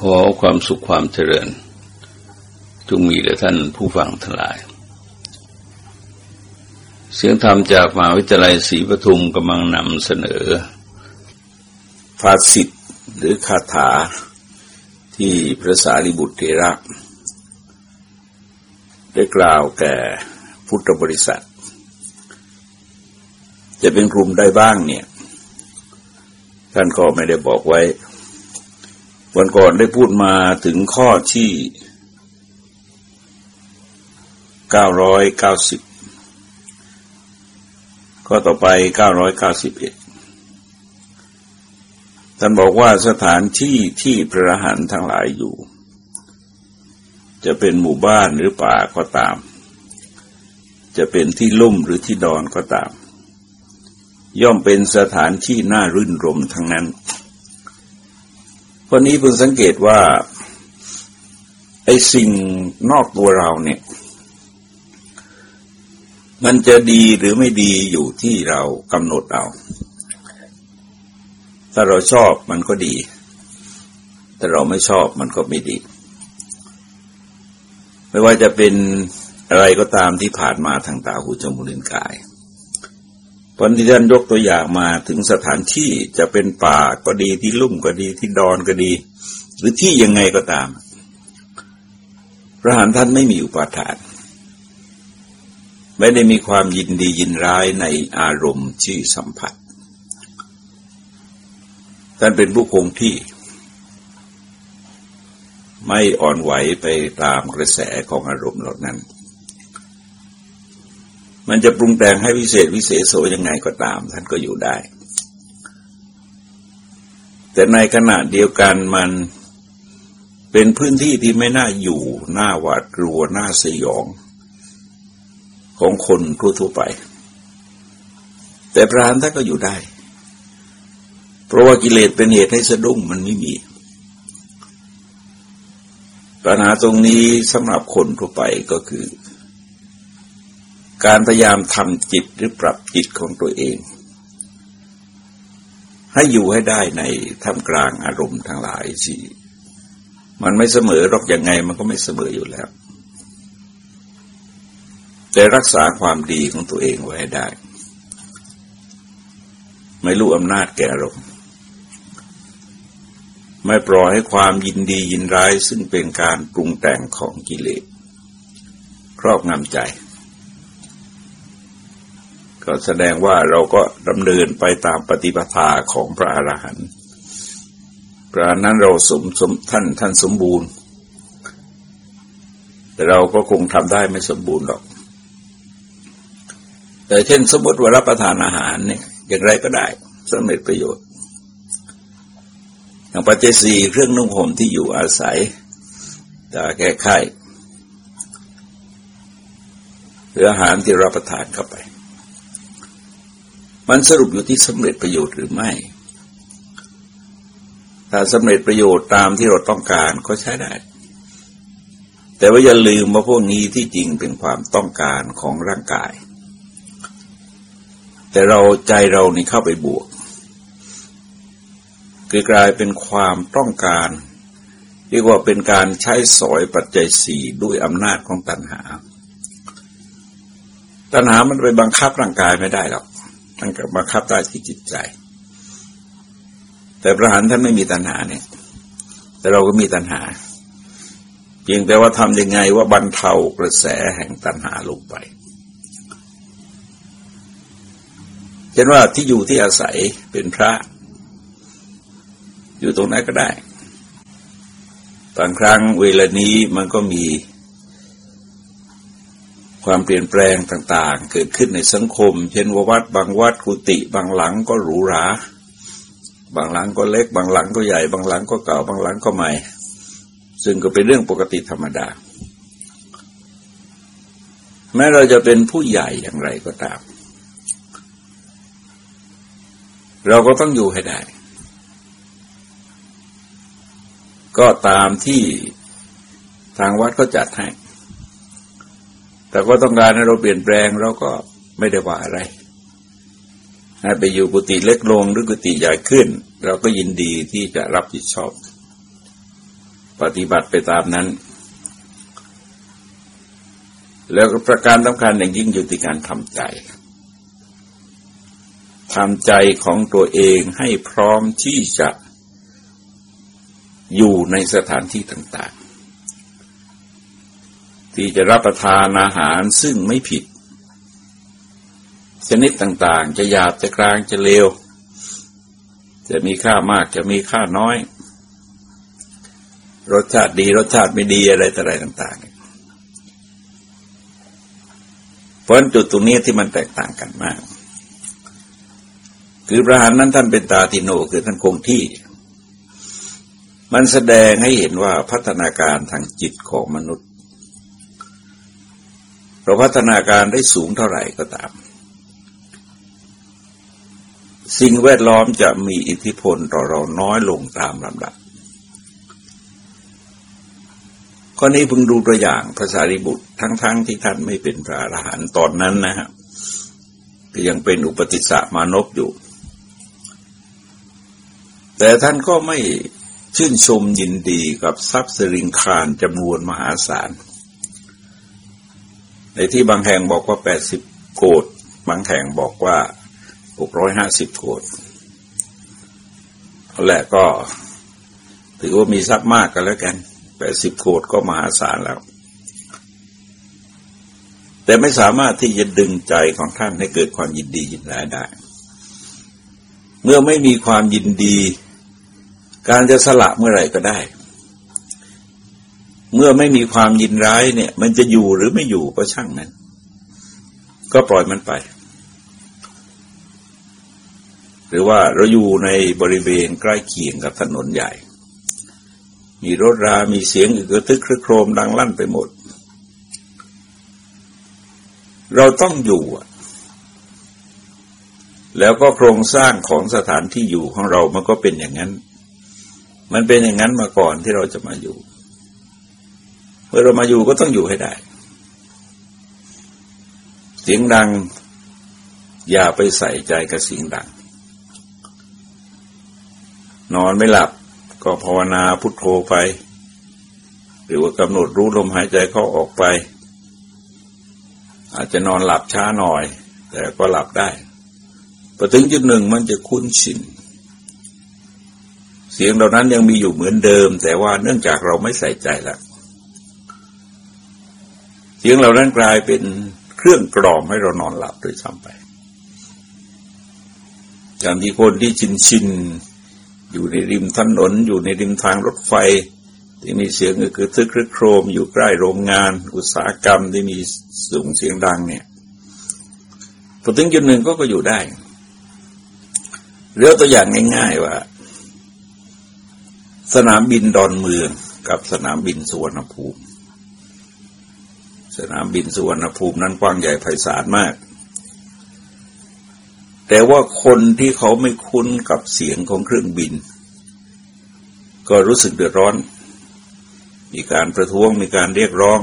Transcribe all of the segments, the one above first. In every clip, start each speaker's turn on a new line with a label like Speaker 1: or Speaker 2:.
Speaker 1: ขอความสุขความเจริญ จงมีแด่ท่านผู้ฟังทั้งหลาย เสียงธรรมจากมหาวิทยาลัยศรีปทุมกำลังนำเสนอภาษิตหรือคาถาที่พระสารีบุตรเทระได้กล่าวแก่พุทธบริษัท จะเป็นกลุ่มได้บ้างเนี่ย ท่านก็ไม่ได้บอกไว้ วันก่อนได้พูดมาถึงข้อที่เก้าร้อยเก้าสิบข้อต่อไปเก้าร้อยเก้าสิบเอ็ดท่านบอกว่าสถานที่ที่พระหันทั้งหลายอยู่ จะเป็นหมู่บ้านหรือป่าก็ตาม จะเป็นที่ลุ่มหรือที่ดอนก็ตาม ย่อมเป็นสถานที่น่ารื่นรมทั้งนั้น คนนี้เพิ่งสังเกตว่าไอ้สิ่งนอกตัวเราเนี่ย มันจะดีหรือไม่ดีอยู่ที่เรากำหนดเอา ถ้าเราชอบมันก็ดี แต่เราไม่ชอบมันก็ไม่ดี ไม่ว่าจะเป็นอะไรก็ตามที่ผ่านมาทางตาหูจมูกลิ้นกาย พอที่ท่านยกตัวอย่างมาถึงสถานที่จะเป็นป่าก็ดีที่ลุ่มก็ดีที่ดอนก็ดี หรือที่ยังไงก็ตาม พระหานท่านไม่มีอุปาทาน ไม่ได้มีความยินดียินร้ายในอารมณ์ที่สัมผัสท่านเป็นผู้คงที่ ไม่อ่อนไหวไปตามกระแสของอารมณ์เหล่านั้น มันจะปรุงแต่งให้วิเศษวิเศษโสยังไงก็ตาม ท่านก็อยู่ได้ แต่ในขณะเดียวกันมันเป็นพื้นที่ที่ไม่น่าอยู่น่าหวาดกลัวน่าสยอง ของคนทั่วๆไป แต่พระานท่านก็อยู่ได้ เพราะว่ากิเลสเป็นเหตุให้สะดุ้งมันไม่มีปัญหาตรงนี้สำหรับคนทั่วไปก็คือ การพยายามทำจิตหรือปรับจิตของตัวเอง ให้อยู่ให้ได้ในท่ามกลางอารมณ์ทั้งหลายสิมันไม่เสมอหรอกยังไงมันก็ไม่เสมออยู่แล้ว แต่รักษาความดีของตัวเองไว้ได้ ไม่รู้อำนาจแก่อารมณ์ไม่ปล่อยให้ความยินดียินร้ายซึ่งเป็นการปรุงแต่งของกิเลสครอบงำใจ ก็แสดงว่าเราก็ดำเนินไปตามปฏิปทาของพระอรหันต์พระนั้นเราสมสมท่านท่านสมบูรณ์ แต่เราก็คงทำได้ไม่สมบูรณ์หรอก แต่เช่นสมมติว่ารับประทานอาหารเนี่ยอย่างไรก็ได้สำเร็จประโยชน์อย่างปัจเจศีเครื่องนุ่งห่มที่อยู่อาศัยจะแก้ไขหรืออาหารที่รับประทานเข้าไป มันสรุปอยู่ที่สำเร็จประโยชน์หรือไม่ ถ้าสำเร็จประโยชน์ตามที่เราต้องการก็ใช้ได้ แต่ว่าอย่าลืมว่าพวกนี้ที่จริงเป็นความต้องการของร่างกาย แต่เราใจเรานี่เข้าไปบวก คือกลายเป็นความต้องการเรียกว่าเป็นการใช้สอยปัจจัยสี่ด้วยอำนาจของตัณหา ตัณหามันไปบังคับร่างกายไม่ได้หรอก ท่านก็บังคับได้ที่จิตใจ แต่พระหันท่านไม่มีตัณหาเนี่ย แต่เราก็มีตัณหา เพียงแต่ว่าทำยังไงว่าบรรเทากระแสแห่งตัณหาลงไปเช่นว่าที่อยู่ที่อาศัยเป็นพระ อยู่ตรงไหนก็ได้บางครั้งเวลานี้มันก็มี ความเปลี่ยนแปลงต่างๆ เกิดขึ้นในสังคม เช่นวัดบางวัดกุฏิบางหลังก็หรูหรา บางหลังก็เล็ก บางหลังก็ใหญ่ บางหลังก็เก่า บางหลังก็ใหม่ ซึ่งก็เป็นเรื่องปกติธรรมดา แม้เราจะเป็นผู้ใหญ่อย่างไรก็ตาม เราก็ต้องอยู่ให้ได้ ก็ตามที่ทางวัดก็จัดให้ แต่ก็ต้องการให้เราเปลี่ยนแปลงเราก็ไม่ได้ว่าอะไรให้ไปอยู่กุฏิเล็กลงหรือกุฏิใหญ่ขึ้น เราก็ยินดีที่จะรับผิดชอบ ปฏิบัติไปตามนั้น แล้วประการสำคัญอย่างยิ่งอยู่ที่การทำใจทำใจของตัวเองให้พร้อมที่จะอยู่ในสถานที่ต่างๆ ที่จะรับประทานอาหารซึ่งไม่ผิด ชนิดต่างๆ จะหยาบจะกลางจะเลว จะมีค่ามากจะมีค่าน้อย รสชาติดีรสชาติไม่ดีอะไรต่ออะไรต่างๆเพราะจุดตรงนี้ที่มันแตกต่างกันมาก คือพระหานนั้นท่านเป็นตาติโนคือท่านคงที่มันแสดงให้เห็นว่าพัฒนาการทางจิตของมนุษย์ เราพัฒนาการได้สูงเท่าไหร่ก็ตาม สิ่งแวดล้อมจะมีอิทธิพลต่อเราน้อยลงตามลำดับข้อนี้พึงดูตัวอย่างภาษาริบุตรทั้งๆทที่ท่านไม่เป็นพระอรหันต์ตอนนั้นนะฮะก็ยังเป็นอุปติสสะมานพอยู่ แต่ท่านก็ไม่ชื่นชมยินดีกับทรัพย์สิริงคารจำนวนมหาศาล ในที่บางแห่งบอกว่าแปดสิบโกดบางแห่งบอกว่าหกร้อยห้าสิบโกดแหละก็ถือว่ามีทรัพย์มากกันแล้วกันแปดสิบโกดก็มหาศาลแล้ว แต่ไม่สามารถที่จะดึงใจของท่านให้เกิดความยินดียินร้ายได้ เมื่อไม่มีความยินดี การจะสละเมื่อไหร่ก็ได้ เมื่อไม่มีความยินร้ายเนี่ย มันจะอยู่หรือไม่อยู่ก็ช่างนั้นก็ปล่อยมันไป หรือว่าเราอยู่ในบริเวณใกล้เคียงกับถนนใหญ่ มีรถรา มีเสียงอึกระทึกครึกโครมดังลั่นไปหมด เราต้องอยู่แล้วก็โครงสร้างของสถานที่อยู่ของเรามันก็เป็นอย่างนั้น มันเป็นอย่างนั้นมาก่อนที่เราจะมาอยู่ มื่อเรามาอยู่ก็ต้องอยู่ให้ได้ เสียงดัง อย่าไปใส่ใจกับเสียงดัง นอนไม่หลับก็ภาวนาพุทโธไป หรือว่ากำหนดรู้ลมหายใจเข้าออกไป อาจจะนอนหลับช้าหน่อย แต่ก็หลับได้พอถึงจุดหนึ่งมันจะคุ้นชินเสียงเหล่านั้นยังมีอยู่เหมือนเดิม แต่ว่าเนื่องจากเราไม่ใส่ใจล้ว เสียงเหล่านั้นกลายเป็นเครื่องกล่อมให้เรานอนหลับโดยซ้ำไป อย่างที่คนที่ชินชินอยู่ในริมถนนอยู่ในริมทางรถไฟ ที่มีเสียงก็คือทึกครึกโครม อยู่ใกล้โรงงาน อุตสาหกรรมที่มีสูงเสียงดังเนี่ยพอถึงจุดหนึ่งก็ก็อยู่ได้เรือตัวอย่างง่าย ๆ ว่า สนามบินดอนเมืองกับสนามบินสุวรรณภูมิ สนามบินสุวรรณภูมินั้นกว้างใหญ่ไพศาลมาก แต่ว่าคนที่เขาไม่คุ้นกับเสียงของเครื่องบิน ก็รู้สึกเดือดร้อน มีการประท้วงมีการเรียกร้อง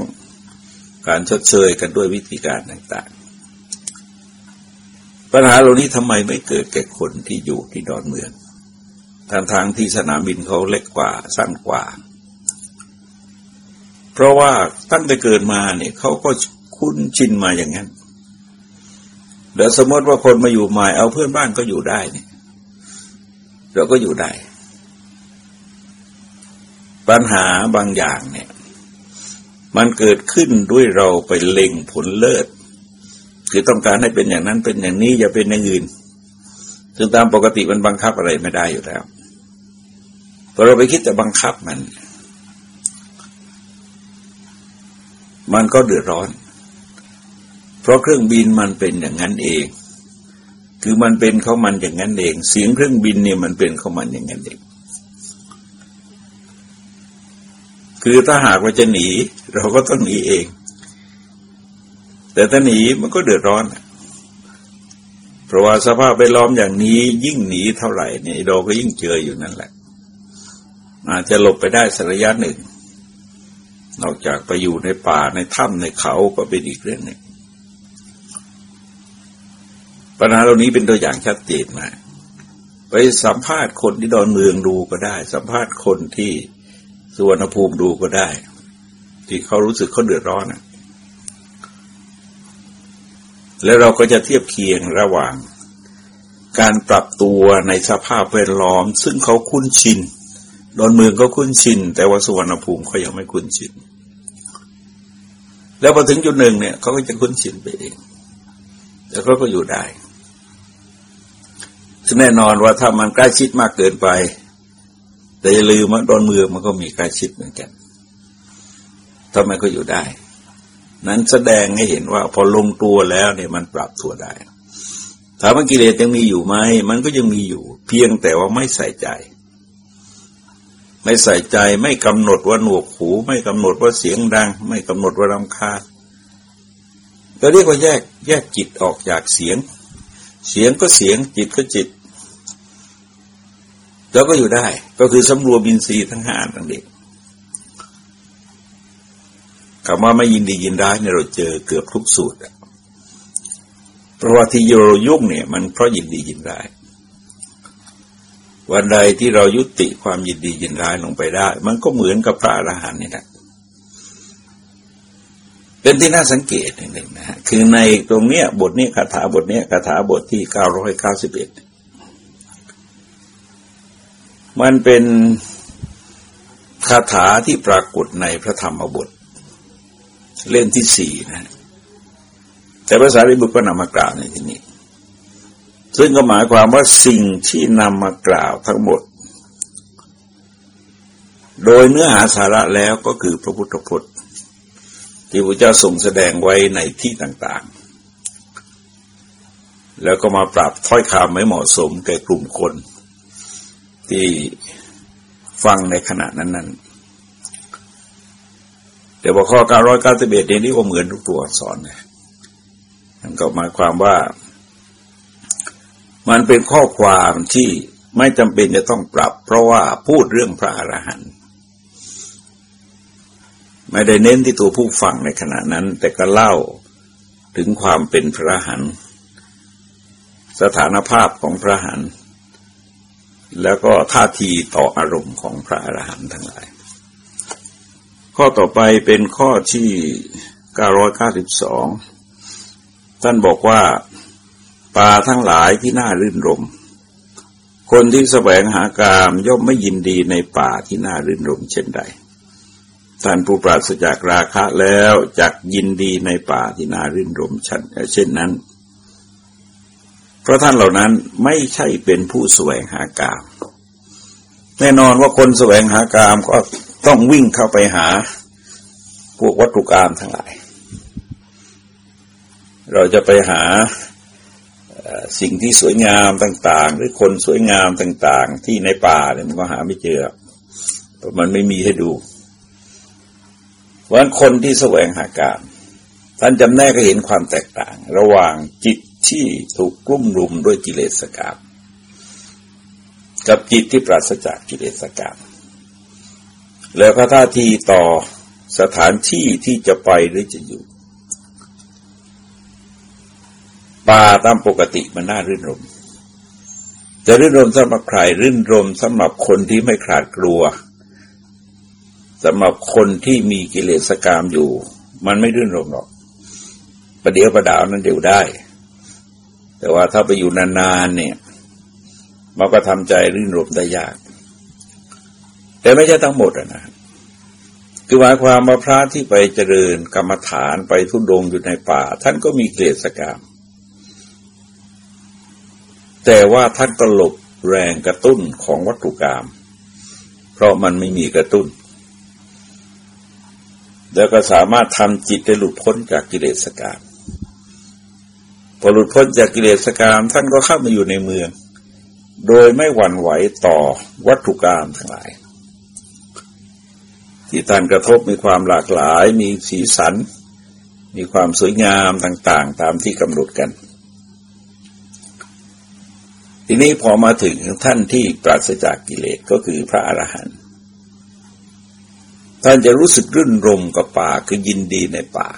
Speaker 1: การชดเชยกันด้วยวิธีการต่างๆ ปัญหาเหล่านี้ทำไมไม่เกิดแก่คนที่อยู่ที่ดอนเมืองทางทางที่สนามบินเขาเล็กกว่าสั้นกว่า เพราะว่าตั้งแต่เกิดมาเนี่ยเขาก็คุ้นชินมาอย่างนั้นเดี๋ยวสมมติว่าคนมาอยู่ใหม่เอาเพื่อนบ้านก็อยู่ได้เนี่ยเราก็อยู่ได้ ปัญหาบางอย่างเนี่ย มันเกิดขึ้นด้วยเราไปเล็งผลเลิศ คือต้องการให้เป็นอย่างนั้นเป็นอย่างนี้อย่าเป็นอย่างอื่นซึ่งตามปกติมันบังคับอะไรไม่ได้อยู่แล้วพอเราไปคิดจะบังคับมัน มันก็เดือดร้อน เพราะเครื่องบินมันเป็นอย่างนั้นเอง คือมันเป็นเขามันอย่างนั้นเอง เสียงเครื่องบินเนี่ยมันเป็นเขามันอย่างนั้นเอง คือถ้าหากว่าจะหนี เราก็ต้องหนีเอง แต่ถ้าหนีมันก็เดือดร้อน เพราะว่าสภาพไปล้อมอย่างนี้ยิ่งหนีเท่าไหร่เนี่ยเราก็ยิ่งเจออยู่นั่นแหละอาจจะหลบไปได้สักระยะหนึ่ง นอกจากไปอยู่ในป่าในถ้ำในเขาก็เป็นอีกเรื่องหนึ่งปัญหาเหล่านี้เป็นตัวอย่างชัดเจนมาไปสัมภาษณ์คนที่ดอนเมืองดูก็ได้ สัมภาษณ์คนที่สุวรรณภูมิดูก็ได้ ที่เขารู้สึกเขาเดือดร้อนนะแล้วเราก็จะเทียบเคียงระหว่าง การปรับตัวในสภาพแวดล้อม ซึ่งเขาคุ้นชิน ดอนเมืองก็คุ้นชิน แต่ว่าสุวรรณภูมิเขายังไม่คุ้นชิน แล้วพอถึงจุดหนึ่งเนี่ยเขาก็จะคุ้นชินไปเอง แล้วเขาก็อยู่ได้ซึ่งแน่นอนว่าถ้ามันใกล้ชิดมากเกินไป แต่อย่าลืมว่าดอนเมืองมันก็มีใกล้ชิดเหมือนกันทำไมก็อยู่ได้ นั้นแสดงให้เห็นว่าพอลงตัวแล้วเนี่ยมันปรับตัวได้ถามว่ากิเลสยังมีอยู่ไหม มันก็ยังมีอยู่ เพียงแต่ว่าไม่ใส่ใจ ไม่ใส่ใจไม่กำหนดว่าหนวกหู ไม่กำหนดว่าเสียงดัง ไม่กำหนดว่ารำคาญก็เรียกว่าแยกแยกจิตออกจากเสียง เสียงก็เสียงจิตก็จิต แล้วก็อยู่ได้ ก็คือสำรวมบินซีทั้งห้าทั้งเด็กคำว่าไม่ยินดียินร้ายเนี่ยเราเจอเกือบทุกสูตรเพราะว่าที่โยยุ่งเนี่ย มันเพราะยินดียินร้าย วันใดที่เรายุติความยินดียินร้ายลงไปได้ มันก็เหมือนกับพระอรหันต์นี่แหละเป็นที่น่าสังเกตหนึ่งนะฮะคือในตรงเนี้ย บทนี้คาถาบทนี้คาถาบทที่เก้าร้อยเก้าสิบเอ็ดมันเป็นคาถาที่ปรากฏในพระธรรมบท เล่มที่สี่นะ แต่ภาษาริบุตรก็นำมากล่าวในที่นี้ ซึ่งก็หมายความว่าสิ่งที่นำมากล่าวทั้งหมด โดยเนื้อหาสาระแล้วก็คือพระพุทธพจน์ ที่พระเจ้าทรงแสดงไว้ในที่ต่างๆ แล้วก็มาปรับถ้อยคำไม่เหมาะสมแก่กลุ่มคน ที่ฟังในขณะนั้น ๆแต่ว่าข้อ991เนี่ยนี่ก็เหมือนทุกตัวอักษรนะนั่นก็หมายความว่า มันเป็นข้อความที่ไม่จำเป็นจะต้องปรับ เพราะว่าพูดเรื่องพระอรหันต์ไม่ได้เน้นที่ตัวผู้ฟังในขณะนั้น แต่ก็เล่าถึงความเป็นพระหันสถานภาพของพระหันแล้วก็ท่าทีต่ออารมณ์ของพระอรหันต์ทั้งหลาย ข้อต่อไปเป็นข้อที่ 992 ท่านบอกว่า ป่าทั้งหลายที่น่ารื่นรม คนที่แสวงหากามย่อมไม่ยินดีในป่าที่น่ารื่นรมเช่นใด ท่านผู้ปราศจากราคะแล้วจักยินดีในป่าที่น่ารื่นรมชันเช่นนั้น เพราะท่านเหล่านั้นไม่ใช่เป็นผู้แสวงหากาม แน่นอนว่าคนแสวงหากามก็ต้องวิ่งเข้าไปหาพวกวัตถุกรรมทั้งหลาย เราจะไปหา สิ่งที่สวยงามต่าง ๆ หรือคนสวยงามต่าง ๆ ที่ในป่าเนี่ยมันก็หาไม่เจอเพราะมันไม่มีให้ดูเพราะคนที่แสวงหาการท่านจำแนกก็เห็นความแตกต่าง ระหว่างจิตที่ถูกกลุ่มรุมด้วยกิเลสกรรมกับจิตที่ปราศจากกิเลสกรรมแล้วก็ท่าทีต่อสถานที่ที่จะไปหรือจะอยู่ ป่าตามปกติมันน่ารื่นรมจะรื่นรมสำหรับใครรื่นรมสำหรับคนที่ไม่ขาดกลัวสำหรับคนที่มีกิเลสกรรมอยู่ มันไม่รื่นรมหรอกประเดี๋ยวประดาวนั้นเดี๋ยวได้ แต่ว่าถ้าไปอยู่นานๆเนี่ยมันก็ทำใจรื่นรมได้ยาก แต่ไม่ใช่ทั้งหมดนะคือหมายความว่าพระที่ไปเจริญกรรมฐานไปทุดงอยู่ในป่า ท่านก็มีเกลียสกรรม แต่ว่าท่านก็หลบแรงกระตุ้นของวัตถุกรรมเพราะมันไม่มีกระตุ้น แล้วก็สามารถทำจิตให้หลุดพ้นจากกิเลสกามพอหลุดพ้นจากกิเลสกามท่านก็เข้ามาอยู่ในเมือง โดยไม่หวั่นไหวต่อวัตถุกรรมทั้งหลาย ที่ท่านกระทบมีความหลากหลาย มีสีสัน มีความสวยงามต่าง ๆ ตามที่กำหนดกัน ทีนี้พอมาถึงท่านที่ปราศจากกิเลสก็คือพระอรหันต์ท่านจะรู้สึกรื่นรมกับป่าคือยินดีในป่า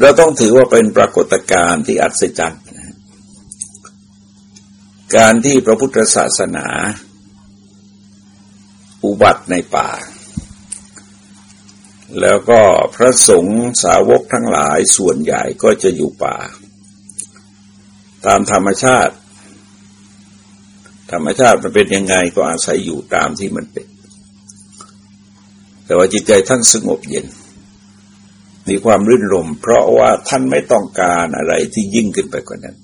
Speaker 1: เราต้องถือว่าเป็นปรากฏการณ์ที่อัศจรรย์การที่พระพุทธศาสนา อุบัติในป่า แล้วก็พระสงฆ์สาวกทั้งหลายส่วนใหญ่ก็จะอยู่ป่า ตามธรรมชาติ ธรรมชาติมันเป็นยังไงก็อาศัยอยู่ตามที่มันเป็น แต่ว่าจิตใจท่านสงบเย็น มีความรื่นรม เพราะว่าท่านไม่ต้องการอะไรที่ยิ่งขึ้นไปกว่านั้น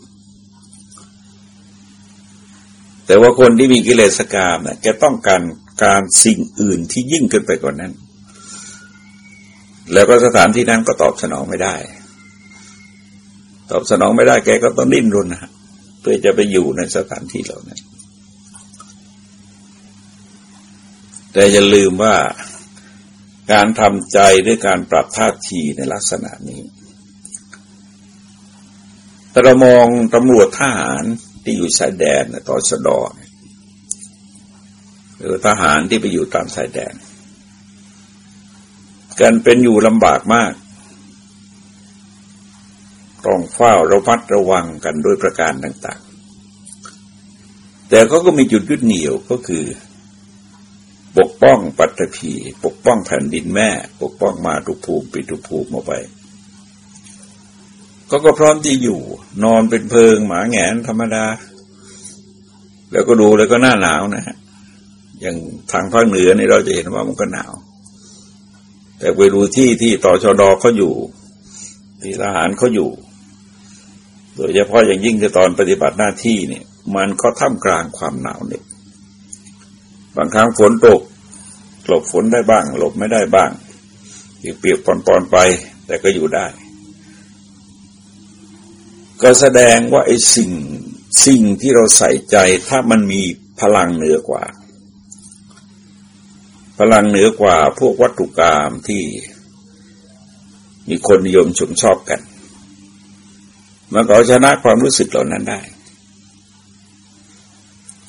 Speaker 1: แต่ว่าคนที่มีกิเลสกามนะจะต้องการการสิ่งอื่นที่ยิ่งขึ้นไปกว่านั้น แล้วก็สถานที่นั้นก็ตอบสนองไม่ได้ ตอบสนองไม่ได้แกก็ต้องดิ้นรนนะเพื่อจะไปอยู่ในสถานที่เหล่านั้น แต่อย่าลืมว่าการทำใจด้วยการปรับท่าทีในลักษณะนี้ถ้าเรามองตำรวจทหารที่อยู่ชายแดนต่อชดอหรือทหารที่ไปอยู่ตามชายแดน การเป็นอยู่ลำบากมาก ต้องเฝ้าระมัดระวังกันด้วยประการต่าง ๆ แต่เขาก็มีจุดยึดเหนี่ยวก็คือ ปกป้องปัตตภีปกป้องแผ่นดินแม่ ปกป้องมาตุภูมิปิตุภูมิมาไปก็ก็พร้อมที่อยู่ นอนเป็นเพิง หมาแงนธรรมดา แล้วก็ดูแล้วก็หน้าหนาวนะฮะอย่างทางภาคเหนือนี่เราจะเห็นว่ามันก็หนาว แต่ไปดูที่ที่ต่อชอดอเขาอยู่ ที่ทหารเขาอยู่ โดยเฉพาะอย่างยิ่งในตอนปฏิบัติหน้าที่เนี่ยมันก็ท่ามกลางความหนาวเนี่ยบางครั้งฝนตกหลบฝนได้บ้าง หลบไม่ได้บ้างเปียกๆปอนๆไป แต่ก็อยู่ได้ ก็แสดงว่าไอ้สิ่งสิ่งที่เราใส่ใจถ้ามันมีพลังเหนือกว่า พลังเหนือกว่าพวกวัตถุกรรมที่มีคนนิยมชมชอบกัน มันก็ชนะความรู้สึกเหล่านั้นได้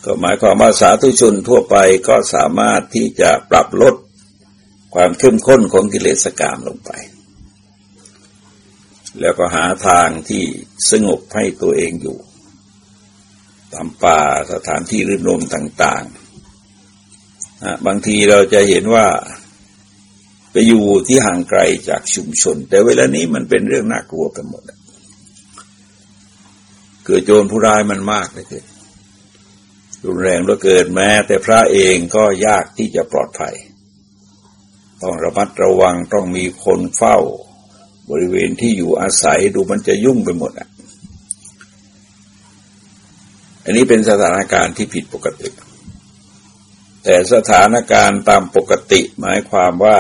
Speaker 1: ก็หมายความว่าสาธุชนทั่วไปก็สามารถที่จะปรับลดความเข้มข้นของกิเลสกรรมลงไป แล้วก็หาทางที่สงบให้ตัวเองอยู่ ตามป่าสถานที่รื่นรมต่างๆ บางทีเราจะเห็นว่าไปอยู่ที่ห่างไกลจากชุมชน แต่เวลานี้มันเป็นเรื่องน่ากลัวไปหมด เกิดโจรผู้ร้ายมันมากเลยคือรุนแรงเหลือเกินแม้ แต่พระเองก็ยากที่จะปลอดภัย ต้องระมัดระวังต้องมีคนเฝ้า บริเวณที่อยู่อาศัยดูมันจะยุ่งไปหมดอะ อันนี้เป็นสถานการณ์ที่ผิดปกติ แต่สถานการณ์ตามปกติหมายความว่า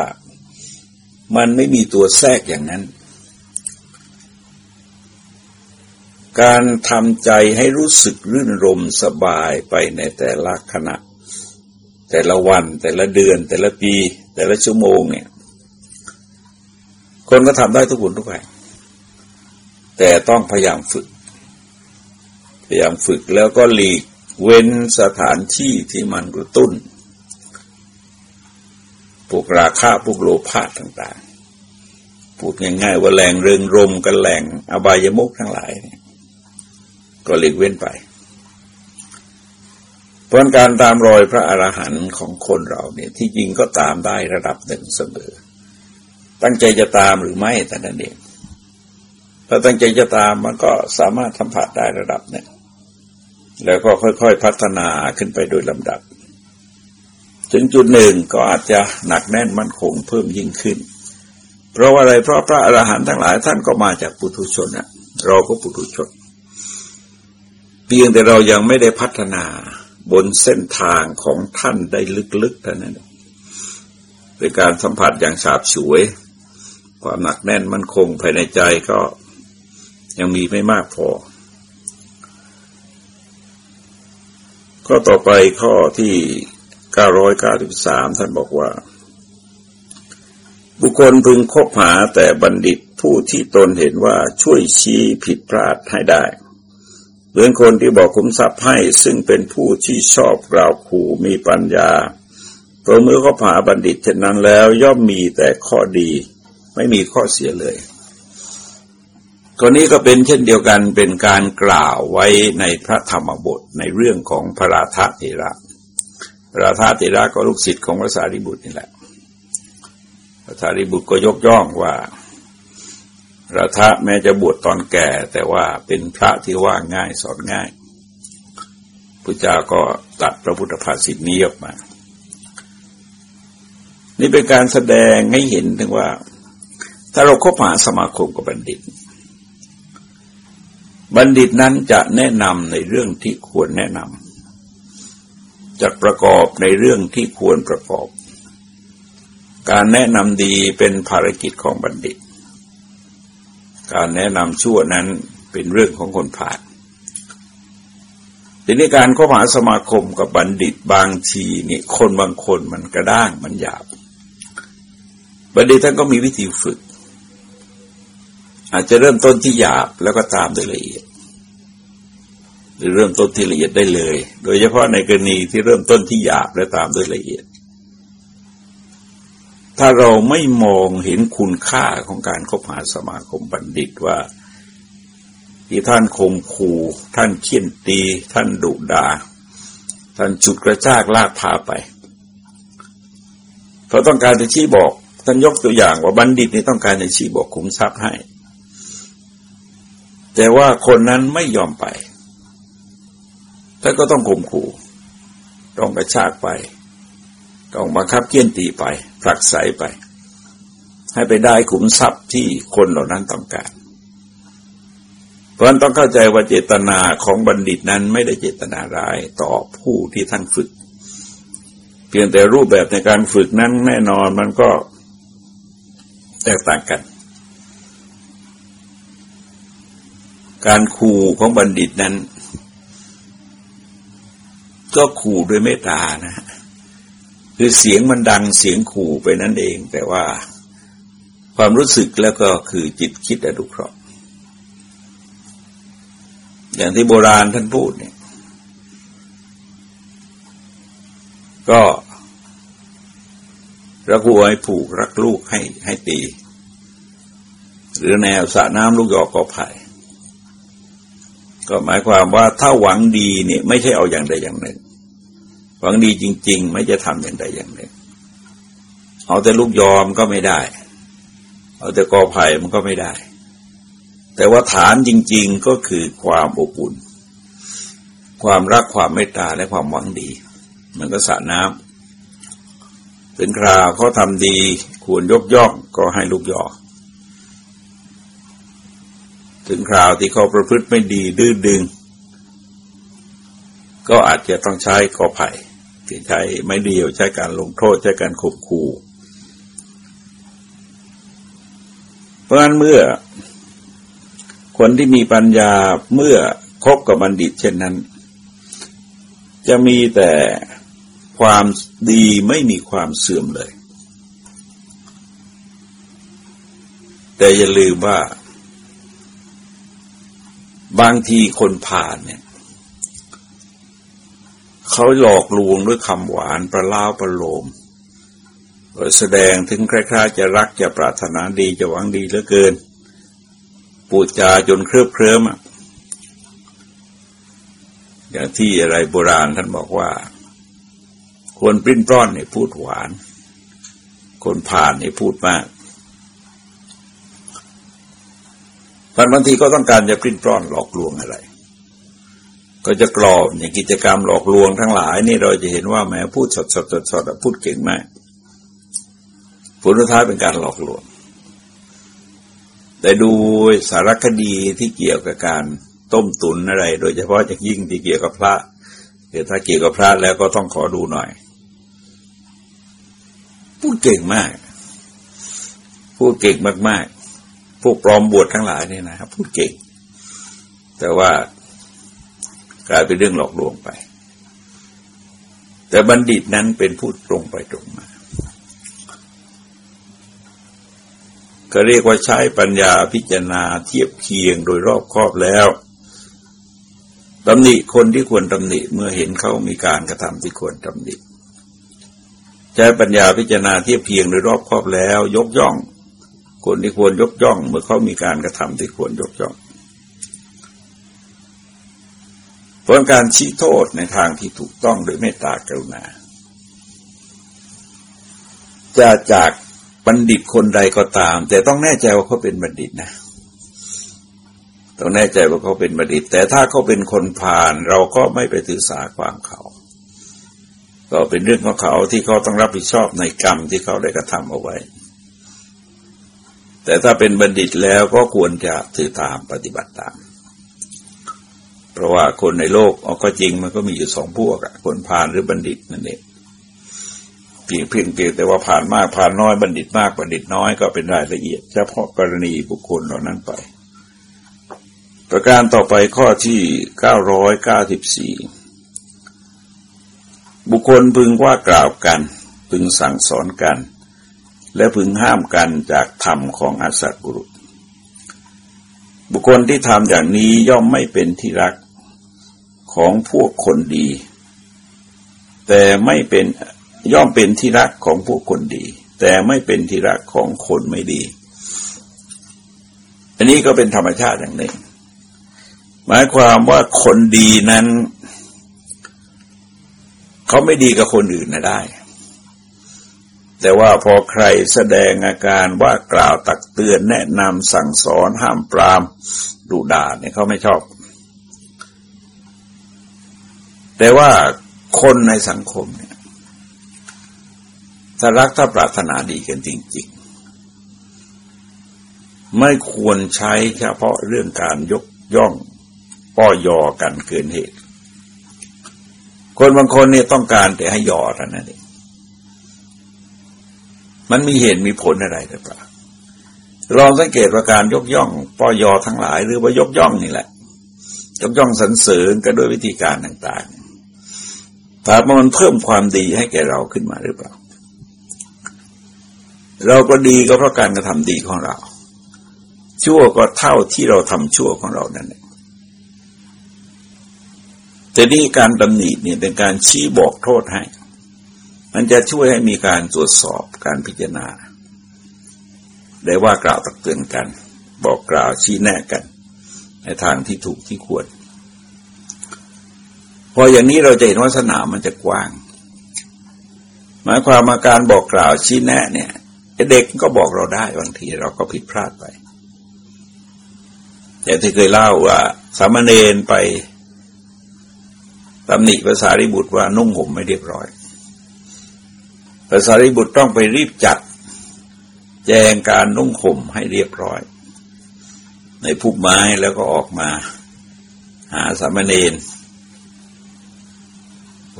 Speaker 1: มันไม่มีตัวแทรกอย่างนั้น การทำใจให้รู้สึกรื่นรมสบายไปในแต่ละขณะ แต่ละวันแต่ละเดือน แต่ละปี แต่ละชั่วโมงเนี่ย คนก็ทำได้ทุกคนทุกแห่งแต่ต้องพยายามฝึก พยายามฝึกแล้วก็หลีกเว้นสถานที่ที่มันกระตุ้นพวกราคาพวกโลภะต่าง ๆ พูดง่ายๆว่าแหล่งเริงรมกันแหล่งอบายมุกทั้งหลาย ก็หลีกเว้นไปเพราะการตามรอยพระอรหันต์ของคนเราเนี่ยที่จริงก็ตามได้ระดับหนึ่งเสมอ ตั้งใจจะตามหรือไม่แต่นั้นเองถ้าตั้งใจจะตามมันก็สามารถทำผัดได้ระดับหนึ่งแล้วก็ค่อยๆพัฒนาขึ้นไปโดยลำดับ ถึงจุดหนึ่งก็อาจจะหนักแน่นมั่นคงเพิ่มยิ่งขึ้น เพราะอะไรเพราะพระอรหันต์ทั้งหลายท่านก็มาจากปุถุชนนะเราก็ปุถุชน เพียงแต่เรายังไม่ได้พัฒนาบนเส้นทางของท่านได้ลึกๆเท่านั้นเป็นการสัมผัสอย่างฉาบฉวย ความหนักแน่นมั่นคงภายในใจก็ยังมีไม่มากพอ ข้อต่อไปข้อที่ 993 ท่านบอกว่า บุคคลพึงคบหาแต่บัณฑิตผู้ที่ตนเห็นว่าช่วยชี้ผิดพลาดให้ได้ เหมือนคนที่บอกคุ้มทรัพย์ให้ซึ่งเป็นผู้ที่ชอบกล่าวขู่มีปัญญาเพราะเมื่อเขาผาบัณฑิตเช่นนั้นแล้วย่อมมีแต่ข้อดี ไม่มีข้อเสียเลยคนนี้ก็เป็นเช่นเดียวกันเป็นการกล่าวไว้ในพระธรรมบทในเรื่องของพระราธเถระราธาติระก็ลูกศิษย์ของพระสารีบุตรนี่แหละ พระสารีบุตรก็ยกย่องว่า ราธะแม้จะบวชตอนแก่ แต่ว่าเป็นพระที่ว่าง่ายสอนง่ายพระเจ้าก็ตัดพระพุทธภาษิตนี้ออกมา นี่เป็นการแสดงให้เห็นถึงว่า ถ้าเราคบหาสมาคมกับบัณฑิต บัณฑิตนั้นจะแนะนำในเรื่องที่ควรแนะนำจะประกอบในเรื่องที่ควรประกอบ การแนะนำดีเป็นภารกิจของบัณฑิต การแนะนำชั่วนั้นเป็นเรื่องของคนผ่านทีนี้การเข้าหาสมาคมกับบัณฑิตบางทีนี่คนบางคนมันกระด้างมันหยาบ บัณฑิตท่านก็มีวิธีฝึก อาจจะเริ่มต้นที่หยาบแล้วก็ตามโดยละเอียด หรือเริ่มต้นที่ละเอียดได้เลย โดยเฉพาะในกรณีที่เริ่มต้นที่หยาบและตามโดยละเอียด ถ้าเราไม่มองเห็นคุณค่าของการคบหาสมาคมบัณฑิตว่า ที่ท่านข่มขู่ท่านเคี่ยนตี ท่านดุดา ท่านจุดกระชากลากพาไปเขาต้องการจะชี้บอกท่านยกตัวอย่างว่าบัณฑิตนี่ต้องการจะชี้บอกขุมทรัพย์ให้ แต่ว่าคนนั้นไม่ยอมไปท่านก็ต้องข่มขู่ต้องกระชากไป ต้องบังคับเคี่ยนตีไปผลักไสไป ให้ไปได้ขุมทรัพย์ที่คนเหล่านั้นต้องการ เพราะนั้นต้องเข้าใจว่าเจตนาของบัณฑิตนั้นไม่ได้เจตนาร้ายต่อผู้ที่ท่านฝึก เพียงแต่รูปแบบในการฝึกนั้นแน่นอนมันก็แตกต่างกัน การขู่ของบัณฑิตนั้น ก็ขู่ด้วยเมตตานะ คือเสียงมันดังเสียงขู่ไปนั่นเอง แต่ว่าความรู้สึกแล้วก็คือจิตคิดอดุเคราะห์อย่างที่โบราณท่านพูดเนี่ย ก็รักวัวให้ผูกรักลูกให้ให้ตี หรือแนวสระน้ำลูกยอกกอไผ่ก็หมายความว่าถ้าหวังดีเนี่ย ไม่ใช่เอาอย่างใดอย่างหนึ่ง หวังดีจริง ๆ ไม่จะทำอย่างใดอย่างหนึ่งเอาแต่ลูกยอมก็ไม่ได้ เอาแต่กอไผ่มันก็ไม่ได้ แต่ว่าฐานจริง ๆก็คือความอบอุ่น ความรักความเมตตาและความหวังดี มันก็สระน้ำถึงคราวเขาทำดีควรยกย่องก็ให้ลูกยอถึงคราวที่เขาประพฤติไม่ดีดื้อดึง ก็อาจจะต้องใช้กอไผ่ ใช้ไม่เดียวใช้การลงโทษใช้การข่มขู่ เพราะฉะนั้นเมื่อ คนที่มีปัญญาเมื่อคบกับบัณฑิต เช่นนั้น จะมีแต่ความดีไม่มีความเสื่อมเลย แต่อย่าลืมว่า บางทีคนผ่านเนี่ย เขาหลอกลวงด้วยคำหวานประล้าประโลมแสดงถึงคล้ายๆจะรักจะปรารถนาดีจะหวังดีเหลือเกินพูดจาจนเครือบเคลิ้มอย่างที่อะไรโบราณท่านบอกว่าควรปริ้นปร้อนเนี่ยพูดหวาน คนผ่านเนี่ยพูดมากบางทีก็ต้องการจะปริ้นปร้อนหลอกลวงอะไร ก็จะกรอบอย่างกิจกรรมหลอกลวงทั้งหลายนี่เราจะเห็นว่าแม้พูดสดสดสดสดพูดเก่งมากผลท้ายเป็นการหลอกลวง แต่ดูสารคดีที่เกี่ยวกับการต้มตุนอะไร โดยเฉพาะจากยิ่งที่เกี่ยวกับพระคือถ้าเกี่ยวกับพระแล้วก็ต้องขอดูหน่อย พูดเก่งมาก พูดเก่งมากๆพวกปลอมบวชทั้งหลายเนี่ยนะครับพูดเก่ง แต่ว่า กลายเป็นเรื่องหลอกลวงไป แต่บัณฑิตนั้นเป็นพูดตรงไปตรงมาก็เรียกว่าใช้ปัญญาพิจารณาเทียบเคียงโดยรอบครอบแล้วตำหนิคนที่ควรตำหนิเมื่อเห็นเขามีการกระทำที่ควรตำหนิใช้ปัญญาพิจารณาเทียบเคียงโดยรอบครอบแล้ว ยกย่อง คนที่ควรยกย่อง เมื่อเขามีการกระทำที่ควรยกย่อง ผลการชี้โทษในทางที่ถูกต้องโดยเมตตากรุณา จะจากบัณฑิตคนใดก็ตาม แต่ต้องแน่ใจว่าเขาเป็นบัณฑิตนะต้องแน่ใจว่าเขาเป็นบัณฑิต แต่ถ้าเขาเป็นคนผ่าน เราก็ไม่ไปถือสาความเขา ก็เป็นเรื่องของเขาที่เขาต้องรับผิดชอบในกรรมที่เขาได้กระทำเอาไว้ แต่ถ้าเป็นบัณฑิตแล้วก็ควรจะถือตามปฏิบัติตาม เพราะว่าคนในโลกเอาก็จริงมันก็มีอยู่สองพวกอะคนผ่านหรือบัณฑิตนั่นเองเพียงเพียงเพียงแต่ว่าผ่านมากผ่านน้อยบัณฑิตมากบัณฑิตน้อยก็เป็นรายละเอียด เฉพาะกรณีบุคคลเหล่านั้นไป ประการต่อไปข้อที่เก้าร้อยเก้าสิบสี่บุคคลพึงว่ากล่าวกัน พึงสั่งสอนกัน และพึงห้ามกันจากธรรมของอัศบุรุษ บุคคลที่ทำอย่างนี้ย่อมไม่เป็นที่รัก ของพวกคนดี แต่ไม่เป็นย่อมเป็นที่รักของพวกคนดี แต่ไม่เป็นที่รักของคนไม่ดี อันนี้ก็เป็นธรรมชาติอย่างหนึ่ง หมายความว่าคนดีนั้น เขาไม่ดีกับคนอื่นนะได้ แต่ว่าพอใครแสดงอาการว่ากล่าวตักเตือนแนะนำสั่งสอนห้ามปรามดุด่าเนี่ยเขาไม่ชอบ แต่ว่าคนในสังคมเนี่ยถ้ารักถ้าปรารถนาดีกันจริงๆ ไม่ควรใช้เฉพาะเรื่องการยกย่องป้อยอกันเกินเหตุ คนบางคนเนี่ยต้องการแต่ให้ยอเท่านั้นเองมันมีเหตุมีผลอะไรหรือเปล่าลองสังเกตว่าการยกย่องป้อยอทั้งหลาย หรือว่ายกย่องนี่แหละ ยกย่องสรรเสริญกันด้วยวิธีการต่างๆ แต่ามันเพิ่มความดีให้แก่เราขึ้นมาหรือเปล่า เราก็ดีก็เพราะการกระทำดีของเรา ชั่วก็เท่าที่เราทำชั่วของเรานั่นเองแต่นี่การตำหนิเนี่ยเป็นการชี้บอกโทษให้ มันจะช่วยให้มีการตรวจสอบการพิจารณา ได้ว่ากล่าวตักเตือนกัน บอกกล่าวชี้แนะกัน ในทางที่ถูกที่ควร พออย่างนี้เราจะเห็นว่าสนามมันจะกว้าง หมายความมาการบอกกล่าวชี้แนะเนี่ยเด็กก็บอกเราได้บางทีเราก็ผิดพลาดไปอย่างที่เคยเล่าว่าสามเณรไปตำหนิภาษาริบุตรว่านุ่งห่มไม่เรียบร้อยภาษาริบุตรต้องไปรีบจัด แจงการนุ่งห่มให้เรียบร้อย ในภูไม้แล้วก็ออกมา หาสามเณร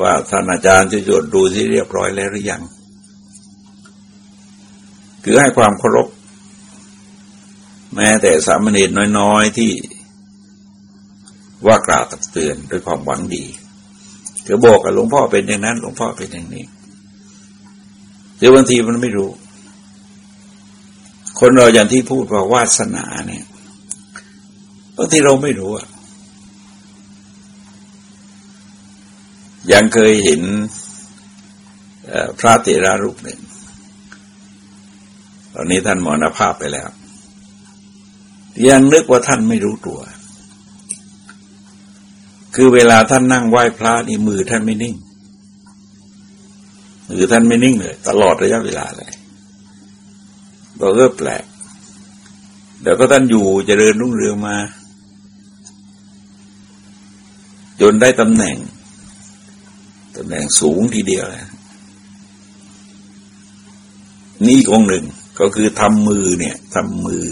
Speaker 1: ว่าท่านอาจารย์จะจดดูที่เรียบร้อยแล้วหรือยัง คือให้ความเคารพแม้แต่สามเณรน้อยๆที่ว่ากล่าวตักเตือนด้วยความหวังดีคือบอกกับหลวงพ่อเป็นอย่างนั้น หลวงพ่อเป็นอย่างนี้เดี๋ยวบางทีมันไม่รู้ คนเราอย่างที่พูดว่าวาสนาเนี่ยบางทีเราไม่รู้อะ ยังเคยเห็นพระเถระรูปหนึ่ง ตอนนี้ท่านมรณภาพไปแล้ว ยังนึกว่าท่านไม่รู้ตัว คือเวลาท่านนั่งไหว้พระนี่มือท่านไม่นิ่ง มือท่านไม่นิ่งเลย ตลอดระยะเวลาเลยเราก็แปลกเดี๋ยวก็ท่านอยู่จะเดินรุ่งเรืองมา จนได้ตำแหน่งำแหน่งสูงทีเดียวนี่องหนึ่งก็คือทำมือเนี่ยทำมือ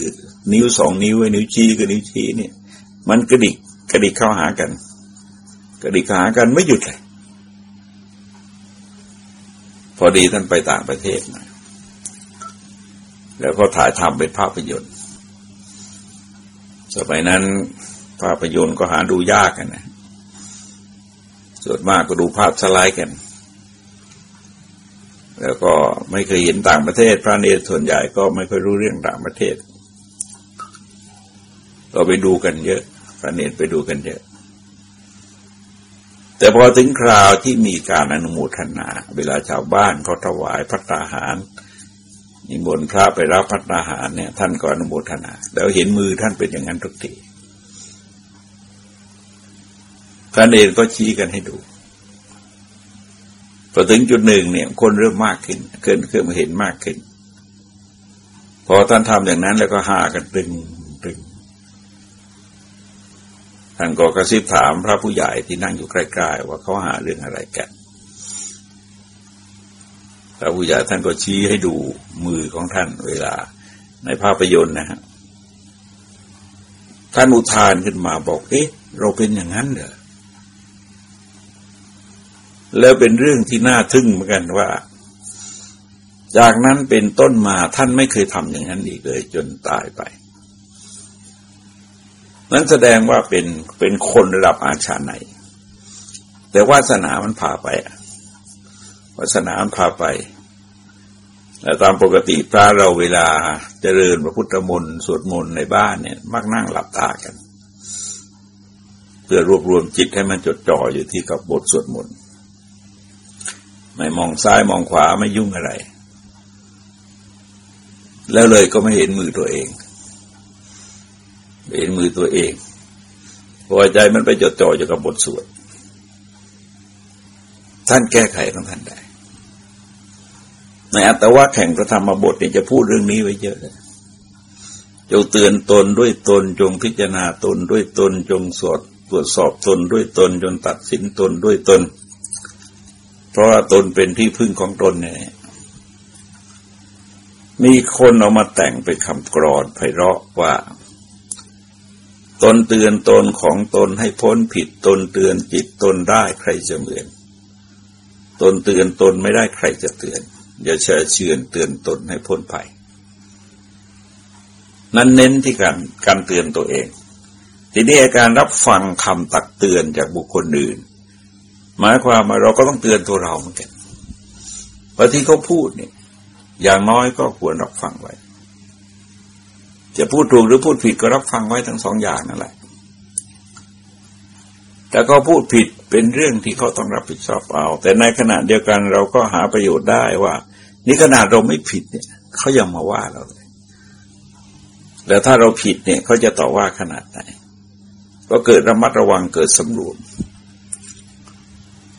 Speaker 1: นิ้วสองนิ้วนิ้วชี้กับนิ้วชี้เนี่ย มันกระดิกกระดิกเข้าหากัน กระดิกหากันไม่หยุดเลยพอดีท่านไปต่างประเทศนะแล้วก็ถ่ายทำเป็นภาพยนตร์สมัยนั้นภาพยนตร์ก็หาดูยากกันนะ ส่วนมากก็ดูภาพสไลด์กัน แล้วก็ไม่เคยเห็นต่างประเทศ พระเนรส่วนใหญ่ก็ไม่ค่อยรู้เรื่องต่างประเทศเราไปดูกันเยอะ พระเนรไปดูกันเยอะ แต่พอถึงคราวที่มีการอนุโมทนา เวลาชาวบ้านเขาถวายพัตตาหารนิมนต์พระไปรับพัตตาหารเนี่ย ท่านก็อนุโมทนา แล้วเห็นมือท่านเป็นอย่างนั้นทุกที พระเนรก็ชี้กันให้ดูพอถึงจุดหนึ่งเนี่ย คนเริ่มมากขึ้นเกินเครื่องเห็นมากขึ้น พอท่านทำอย่างนั้นแล้วก็หากันตึงตึงท่านก็กระซิบถามพระผู้ใหญ่ที่นั่งอยู่ใกล้ๆว่าเขาหาเรื่องอะไรกันพระผู้ใหญ่ท่านก็ชี้ให้ดูมือของท่านเวลา ในภาพยนตร์นะฮะท่านอุทานขึ้นมาบอก เอ๊ะ เราเป็นอย่างนั้นเหรอ แล้วเป็นเรื่องที่น่าทึ่งเหมือนกันว่า จากนั้นเป็นต้นมาท่านไม่เคยทำอย่างนั้นอีกเลย จนตายไป นั้นแสดงว่าเป็นเป็นคนระดับอาชาในแต่วาสนามันพาไปวาสนามันพาไปแต่ตามปกติพระเราเวลาเจริญพระพุทธมนต์สวดมนต์ในบ้านเนี่ย มักนั่งหลับตากัน เพื่อรวบรวมจิตให้มันจดจ่ออยู่ที่กับบทสวดมนต์ ไม่มองซ้ายมองขวาไม่ยุ่งอะไร แล้วเลยก็ไม่เห็นมือตัวเองเห็นมือตัวเองพอใจมันไปจดจ่ออยู่กับบทสวดท่านแก้ไขของท่านได้ ในอัตวัคแห่งพระธรรมบทเนี่ยจะพูดเรื่องนี้ไว้เยอะเลยจงเตือนตนด้วยตนจงพิจารณาตนด้วยตนจงสวดตรวจสอบตนด้วยตนจนตัดสินตนด้วยตน เพราะว่าตนเป็นที่พึ่งของตนเนี่ยมีคนเอามาแต่งเป็นคำกรอนไพเราะว่า ตนเตือนตนของตนให้พ้นผิดตนเตือนจิตตนได้ใครจะเหมือน ตนเตือนตนไม่ได้ใครจะเตือน อย่าเชื่อเชื่อเตือนตนให้พ้นภัยนั้นเน้นที่การการเตือนตัวเอง ทีนี้การรับฟังคำตักเตือนจากบุคคลอื่น หมายความว่าเราก็ต้องเตือนตัวเราเหมือนกันพอที่เขาพูดเนี่ย อย่างน้อยก็ควรรับฟังไว้ จะพูดถูกหรือพูดผิดก็รับฟังไว้ทั้งสองอย่างนั่นแหละ แต่ก็พูดผิดเป็นเรื่องที่เขาต้องรับผิดชอบเอา แต่ในขณะเดียวกันเราก็หาประโยชน์ได้ว่า นี่ขนาดเราไม่ผิดเนี่ยเขายังมาว่าเราเลยแล้วถ้าเราผิดเนี่ยเขาจะต่อว่าขนาดไหนก็เกิดระมัดระวังเกิดสำรวม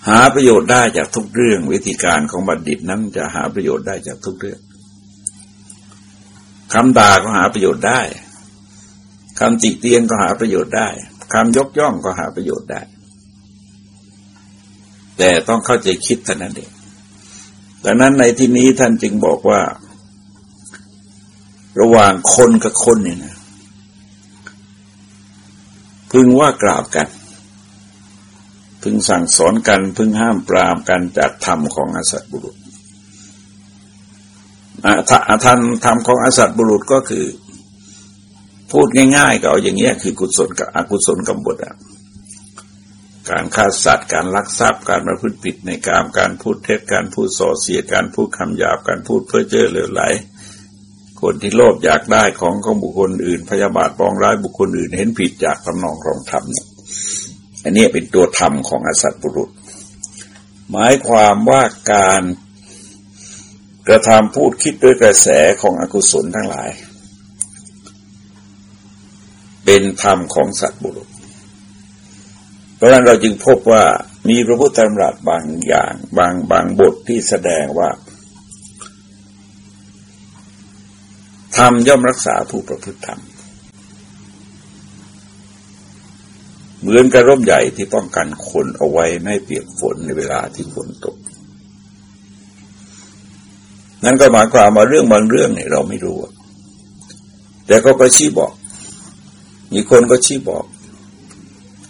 Speaker 1: หาประโยชน์ได้จากทุกเรื่อง วิธีการของบัณฑิตนั้นจะหาประโยชน์ได้จากทุกเรื่องคำด่าก็หาประโยชน์ได้คำติเตียนก็หาประโยชน์ได้คำยกย่องก็หาประโยชน์ได้ แต่ต้องเข้าใจคิดเท่านั้นเองดังนั้นในที่นี้ท่านจึงบอกว่า ระหว่างคนกับคนเนี่ยนะ พึงว่ากล่าวกัน พึงสั่งสอนกันพึงห้ามปรามกันจากธรรมของอสัตบุรุษธรรมธรรมของอสัตบุรุษก็คือ พูดง่ายๆก็เอาอย่างเงี้ยคือกุศลกับอกุศลกำบดอะการฆ่าสัตว์การลักทรัพย์การประพฤติผิดในกามการพูดเท็จการพูดส่อเสียการพูดคำหยาบการพูดเพ้อเจ้อเหลือไหล คนที่โลภอยากได้ของของบุคคลอื่น พยาบาทปองร้ายบุคคลอื่นเห็นผิดจากคำนองรองธรรมเนี่ย อันนี้เป็นตัวธรรมของอสัตบุรุษ หมายความว่าการกระทำพูดคิดด้วยกระแสของอกุศลทั้งหลาย เป็นธรรมของสัตบุรุษ เพราะฉะนั้นเราจึงพบว่ามีพระพุทธธรรมรัตบางอย่าง บางบางบทที่แสดงว่าธรรมย่อมรักษาผู้ประพฤติธรรม เหมือนกระร่มใหญ่ที่ป้องกันคนเอาไว้ไม่เปียกฝนในเวลาที่ฝนตก นั่นก็หมายความว่าเรื่องบางเรื่องเนี่ยเราไม่รู้ แต่ก็ก็ชี้บอก มีคนก็ชี้บอก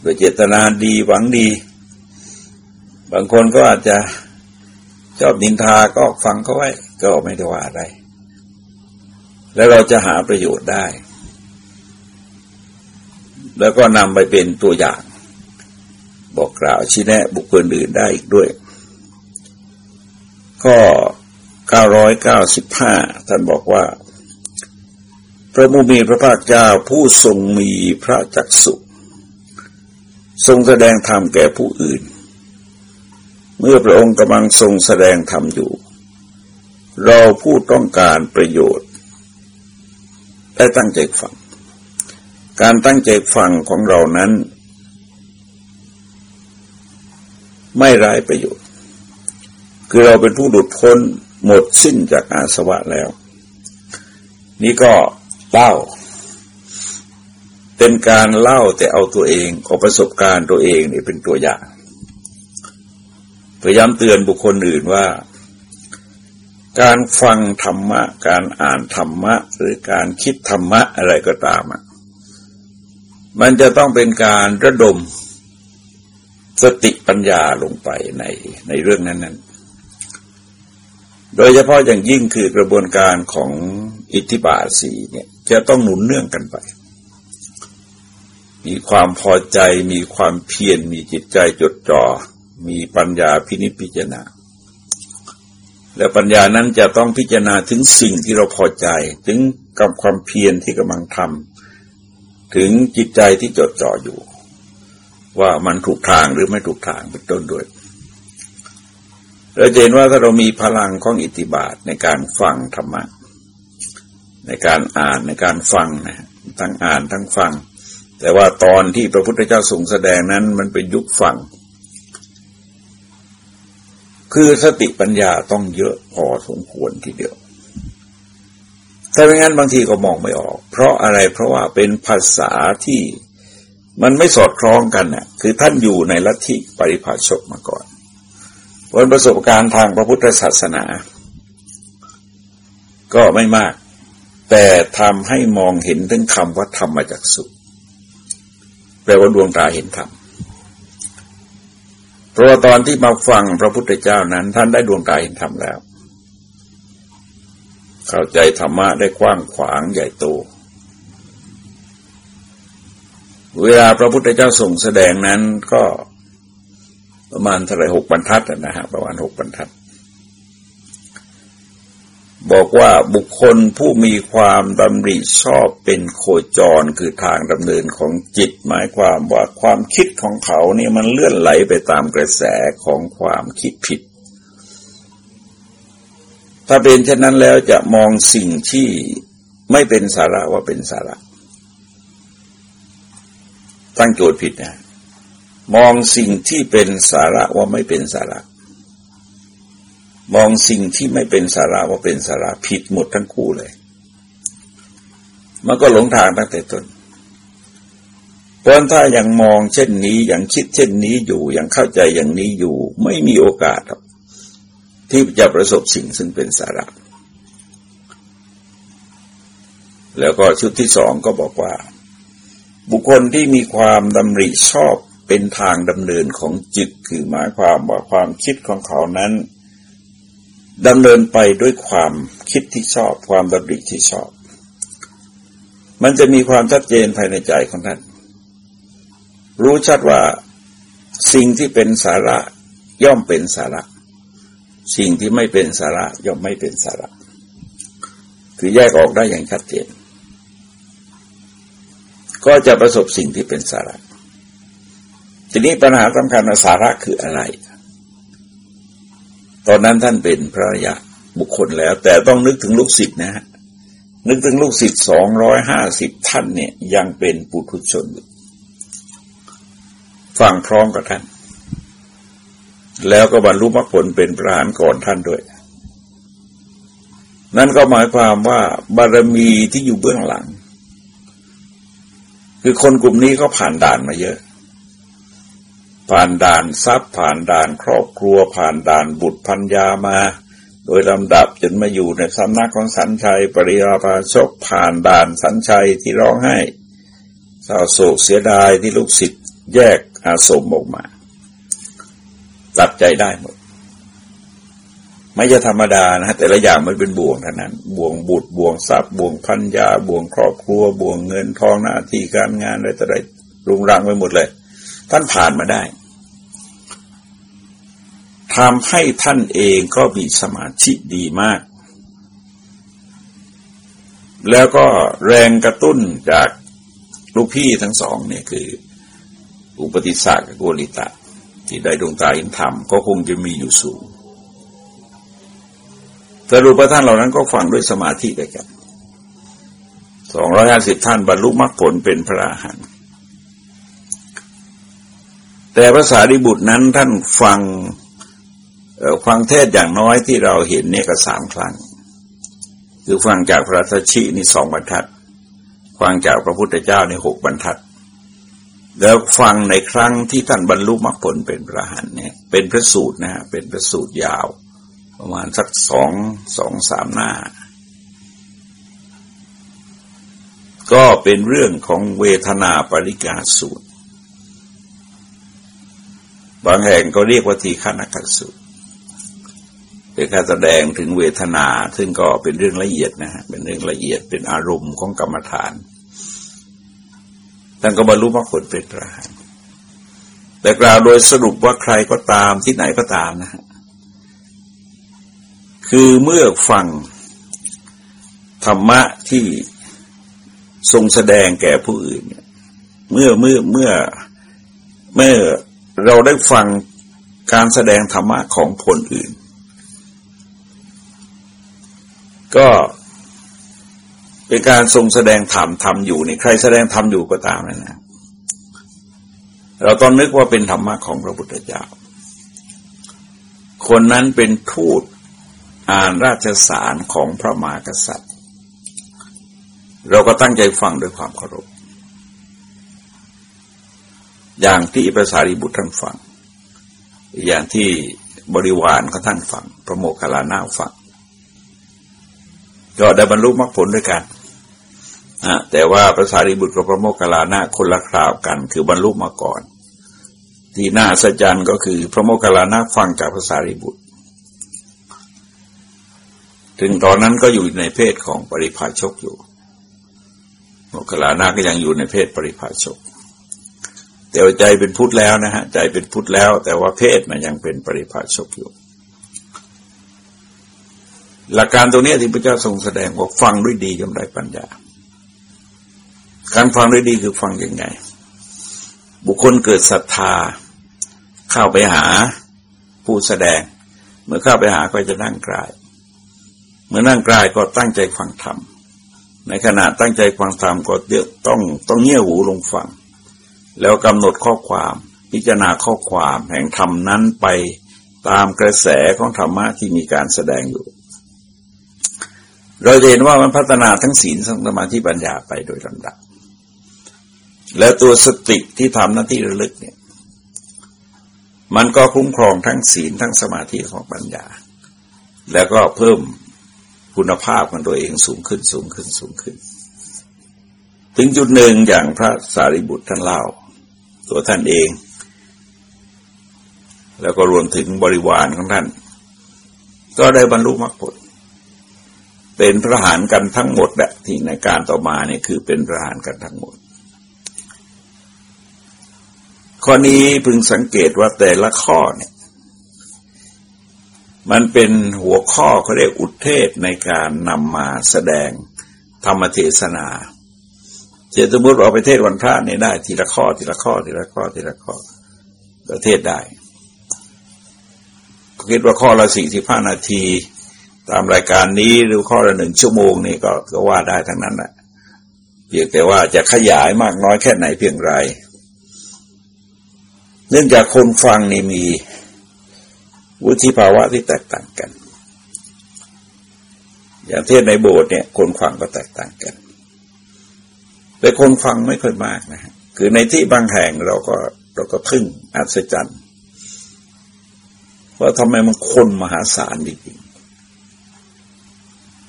Speaker 1: โดยเจตนาดีหวังดี บางคนก็อาจจะชอบนินทาก็ฟังเขาไว้ ก็ไม่ได้ว่าอะไร แล้วเราจะหาประโยชน์ได้ แล้วก็นำไปเป็นตัวอย่าง บอกกล่าวชี้แนะบุคคลอื่นได้อีกด้วยข้อ995 ท่านบอกว่า พระมุมีพระภาคเจ้าผู้ทรงมีพระจักสุทรงแสดงธรรมแก่ผู้อื่น เมื่อพระองค์กำลังทรงแสดงธรรมอยู่ เราผู้ต้องการประโยชน์ ได้ตั้งใจฟัง การตั้งใจฟังของเรานั้น ไม่ร้ายประโยชน์ คือเราเป็นผู้หลุดพ้นหมดสิ้นจากอาสวะแล้ว นี่ก็เล่า เป็นการเล่าแต่เอาตัวเองเอาประสบการณ์ตัวเองนี่เป็นตัวอย่าง พยายามเตือนบุคคลอื่นว่าการฟังธรรมะ การอ่านธรรมะ หรือการคิดธรรมะอะไรก็ตามอะ มันจะต้องเป็นการระดมสติปัญญาลงไปในในเรื่องนั้นๆโดยเฉพาะอย่างยิ่งคือกระบวนการของอิทธิบาทสีเนี่ยจะต้องหนุนเนื่องกันไป มีความพอใจ มีความเพียร มีจิตใจจดจ่อ มีปัญญาพินิจพิจารณา และปัญญานั้นจะต้องพิจารณาถึงสิ่งที่เราพอใจ ถึงกับความเพียรที่กำลังทำ ถึงจิตใจที่จดจ่ออยู่ ว่ามันถูกทางหรือไม่ถูกทางเป็นต้นด้วยเราเห็นว่าถ้าเรามีพลังของอิทธิบาทในการฟังธรรมะในการอ่านในการฟังนะทั้งอ่านทั้งฟัง แต่ว่าตอนที่พระพุทธเจ้าทรงแสดงนั้นมันเป็นยุคฟัง คือสติปัญญาต้องเยอะพอสมควรทีเดียว ถ้าไม่งั้นบางทีก็มองไม่ออก เพราะอะไรเพราะว่าเป็นภาษาที่มันไม่สอดคล้องกันน่ะ คือท่านอยู่ในลัทธิปริภาชกมาก่อนวันประสบการณ์ทางพระพุทธศาสนา ก็ไม่มาก แต่ทำให้มองเห็นถึงคำว่าธรรมมาจากสุขแปลว่าดวงตาเห็นธรรมเพราะว่าตอนที่มาฟังพระพุทธเจ้านั้น ท่านได้ดวงตาเห็นธรรมแล้ว เข้าใจธรรมะได้กว้างขวางใหญ่โต เวลาพระพุทธเจ้าส่งแสดงนั้นก็ประมาณเท่าไรหกบรรทัดนะฮะประมาณหกบรรทัด บอกว่าบุคคลผู้มีความดำริชอบเป็นโคจรคือทางดำเนินของจิต หมายความว่าความคิดของเขาเนี่ยมันเลื่อนไหลไปตามกระแสของความคิดผิด ถ้าเป็นเช่นนั้นแล้วจะมองสิ่งที่ไม่เป็นสาระว่าเป็นสาระ ตั้งโจทย์ผิดนะมองสิ่งที่เป็นสาระว่าไม่เป็นสาระ มองสิ่งที่ไม่เป็นสาระว่าเป็นสาระผิดหมดทั้งคู่เลย มันก็หลงทางตั้งแต่ต้นเพราะถ้ายังมองเช่นนี้ยังคิดเช่นนี้อยู่ยังเข้าใจอย่างนี้อยู่ ไม่มีโอกาส ที่จะประสบสิ่งซึ่งเป็นสาระ แล้วก็ชุดที่สองก็บอกว่า บุคคลที่มีความดำริชอบเป็นทางดำเนินของจิตคือหมายความว่าความคิดของเขานั้นดำเนินไปด้วยความคิดที่ชอบ ความดำริที่ชอบ มันจะมีความชัดเจนภายในใจของท่าน รู้ชัดว่าสิ่งที่เป็นสาระย่อมเป็นสาระ สิ่งที่ไม่เป็นสาระย่อมไม่เป็นสาระ คือแยกออกได้อย่างชัดเจน ก็จะประสบสิ่งที่เป็นสาระ ทีนี้ปัญหาสำคัญสาระคืออะไร ตอนนั้นท่านเป็นพระยะบุคคลแล้ว แต่ต้องนึกถึงลูกศิษย์นะฮะนึกถึงลูกศิษย์สองร้อยห้าสิบท่านเนี่ยยังเป็นปุถุชนอยู่ฟังพร้อมกับท่าน แล้วก็บรรลุมรรคผลเป็นพระหานก่อนท่านด้วย นั่นก็หมายความว่าบารมีที่อยู่เบื้องหลัง คือคนกลุ่มนี้ก็ผ่านด่านมาเยอะ ผ่านด่านทรัพย์ ผ่านด่านครอบครัว ผ่านด่านบุตรพัญญามา โดยลำดับจนมาอยู่ในสำนักของสันชัย ปริยาภาชกผ่านด่านสันชัยที่ร้องไห้เศร้าโศกเสียดายที่ลูกศิษย์แยกอาสมออกมา ตัดใจได้หมด ไม่จะธรรมดานะ แต่ละอย่างมันเป็นบ่วงเท่านั้นบ่วงบุตรบ่วงทรัพย์บ่วงพันยาบ่วงครอบครัวบ่วงเงินทองหน้าที่การงานอะไรต่ออะไรรุงรังไปหมดเลย ท่านผ่านมาได้ทำให้ท่านเองก็มีสมาธิดีมาก แล้วก็แรงกระตุ้นจากลูกพี่ทั้งสองเนี่ยคือ อุปติสสะกับโกริตะ ที่ได้ดวงตาอินธรรมก็คงจะมีอยู่สูงสรุปว่าท่านเหล่านั้นก็ฟังด้วยสมาธิด้วยกันสองร้อยห้าสิบท่านบรรลุมรรคผลเป็นพระอรหันต์แต่ภาษาดิบุตรนั้นท่านฟังฟังเทศอย่างน้อยที่เราเห็นเนี่ยก็สามครั้ง คือฟังจากพระทัชินี่สองบรรทัด ฟังจากพระพุทธเจ้าในหกบรรทัด แล้วฟังในครั้งที่ท่านบรรลุมรรคผลเป็นพระหันเนี่ยเป็นพระสูตรนะฮะเป็นพระสูตรยาว ประมาณสักสองสองสามหน้า ก็เป็นเรื่องของเวทนาปริกาสูตร บางแห่งก็เรียกว่าทีฆานักสูตรเป็นการแสดงถึงเวทนา ซึ่งก็เป็นเรื่องละเอียดนะฮะเป็นเรื่องละเอียดเป็นอารมณ์ของกรรมฐาน ท่านก็บรรลุมรรคผลเป็นพระหันแต่กล่าวโดยสรุปว่าใครก็ตามที่ไหนก็ตามนะฮะคือเมื่อฟังธรรมะที่ทรงแสดงแก่ผู้อื่น เมื่อเมื่อเมื่อเมื่อเราได้ฟังการแสดงธรรมะของคนอื่น ก็ เป็นการทรงแสดงธรรมธรรมอยู่นี่ใครแสดงธรรมอยู่ก็ตามนะนะเราต้องนึกว่าเป็นธรรมะของพระพุทธเจ้า คนนั้นเป็นทูตอ่านราชสารของพระมหากษัตริย์ เราก็ตั้งใจฟังด้วยความเคารพ อย่างที่ภาษาริบุตรท่านฟัง อย่างที่บริวารเขาท่านฟัง พระโมคคัลลานาฟังก็ได้บรรลุมรรคผลด้วยกัน นะแต่ว่าพระสารีบุตรกับพระโมคคัลลานะคนละคราวกัน คือบรรลุมาก่อน ที่น่าสัจจ์ก็คือพระโมคคัลลานะฟังจากพระสารีบุตร ถึงตอนนั้นก็อยู่ในเพศของปริภาชกอยู่ โมคคัลลานะก็ยังอยู่ในเพศปริภาชก แต่ใจเป็นพุทธแล้วนะฮะใจเป็นพุทธแล้ว แต่ว่าเพศมันยังเป็นปริภาชกอยู่หลักการตรงนี้ที่พระเจ้าทรงแสดงว่าฟังด้วยดีย่อมได้ปัญญา การฟังด้วยดีคือฟังยังไง บุคคลเกิดศรัทธา เข้าไปหาผู้แสดง เมื่อเข้าไปหาก็จะนั่งกลาย เมื่อนั่งกลายก็ตั้งใจฟังธรรมในขณะตั้งใจฟังธรรมก็ต้องต้องเงี่ยหูลงฟัง แล้วกำหนดข้อความพิจารณาข้อความแห่งธรรมนั้นไปตามกระแสของธรรมะที่มีการแสดงอยู่ เราเห็นว่ามันพัฒนาทั้งศีลทั้งสมาธิปัญญาไปโดยลำดับ แล้วตัวสติที่ทำหน้าที่ระลึกเนี่ย มันก็คุ้มครองทั้งศีลทั้งสมาธิของปัญญา แล้วก็เพิ่มคุณภาพของตัวเองสูงขึ้นสูงขึ้นสูงขึ้น ถึงจุดหนึ่งอย่างพระสารีบุตรท่านเล่า ตัวท่านเอง แล้วก็รวมถึงบริวารของท่าน ก็ได้บรรลุมรรคผลเป็นพระหารกันทั้งหมดแหละที่ในการต่อมาเนี่ยคือเป็นพระหารกันทั้งหมด ข้อนี้พึงสังเกตว่าแต่ละข้อเนี่ย มันเป็นหัวข้อเขาเรียกอุทเทศในการนำมาแสดงธรรมเทศนาเจตบุตรออกไปเทศวันพระเนี่ยได้ ทีละข้อ ทีละข้อ ทีละข้อ ทีละข้อประเทศได้คิดว่าข้อละสี่สิบห้านาที ตามรายการนี้หรือข้อละหนึ่งชั่วโมงนี่ก็ก็ว่าได้ทั้งนั้นแหละเพียงแต่ว่าจะขยายมากน้อยแค่ไหนเพียงไร เนื่องจากคนฟังนี่มีวุฒิภาวะที่แตกต่างกัน อย่างเทศในโบสถ์เนี่ย คนฟังก็แตกต่างกัน แต่คนฟังไม่ค่อยมากนะฮะคือในที่บางแห่งเราก็เราก็ทึ่งอัศจรรย์ว่าทำไมมันคนมหาศาลจริง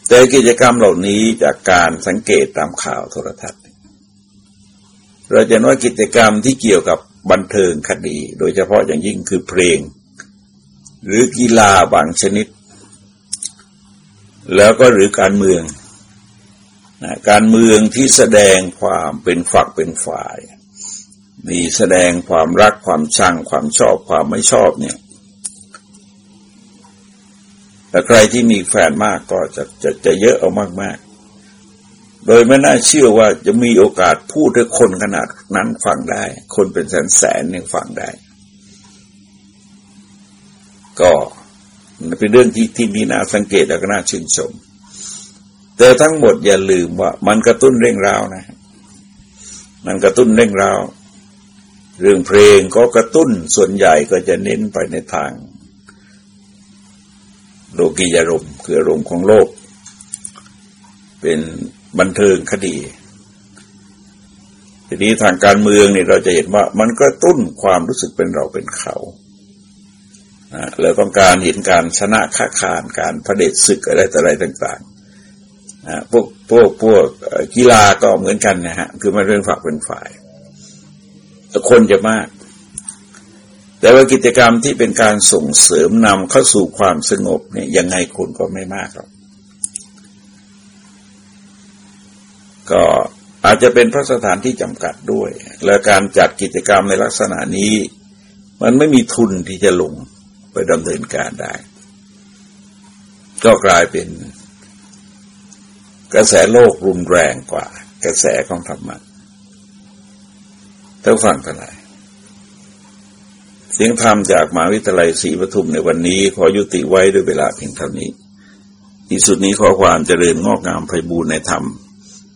Speaker 1: แต่กิจกรรมเหล่านี้จากการสังเกตตามข่าวโทรทัศน์ เราจะน้อยกิจกรรมที่เกี่ยวกับ บันเทิงคดี โดยเฉพาะอย่างยิ่งคือเพลง หรือกีฬาบางชนิด แล้วก็หรือการเมืองนะการเมืองที่แสดงความเป็นฝักเป็นฝ่าย มีแสดงความรักความชังความชอบความไม่ชอบเนี่ยแต่ใครที่มีแฟนมากก็จะจะจะเยอะเอามากๆ โดยไม่น่าเชื่อว่าจะมีโอกาสพูดให้คนขนาดนั้นฟังได้ คนเป็นแสนแสนเนี่ยฟังได้ ก็เป็นเรื่องที่ที่มีน่าสังเกตและก็น่าชื่นชม แต่ทั้งหมดอย่าลืมว่า มันกระตุ้นเร่งราวนะ มันกระตุ้นเร่งราว เรื่องเพลงก็กระตุ้นส่วนใหญ่ก็จะเน้นไปในทางโลกียารมคืออารมณ์ของโลก เป็น บันเทิงคดี ทีนี้ทางการเมืองเนี่ยเราจะเห็นว่ามันก็ตุ้นความรู้สึกเป็นเราเป็นเขาเราต้องการเห็นการชนะค้าขานการพระเดชศึกอะไรต่ออะไรต่างๆพวกพวกพวกกีฬาก็เหมือนกันนะฮะคือมันเรื่องฝักเป็นฝ่ายคนจะมาก แต่ว่ากิจกรรมที่เป็นการส่งเสริมนำเข้าสู่ความสงบเนี่ยยังไงคนก็ไม่มากหรอก ก็อาจจะเป็นพระสถานที่จำกัดด้วย และการจัดกิจกรรมในลักษณะนี้ มันไม่มีทุนที่จะลงไปดำเนินการได้ ก็กลายเป็นกระแสโลกรุนแรงกว่า กระแสของธรรมะท่านฟังทั้งหลายเสียงธรรมจากมหาวิทยาลัยศรีปทุมในวันนี้ ขอยุติไว้ด้วยเวลาเพียงเท่านี้ ที่สุดนี้ขอความเจริญงอกงามไพบูรณ์ในธรรม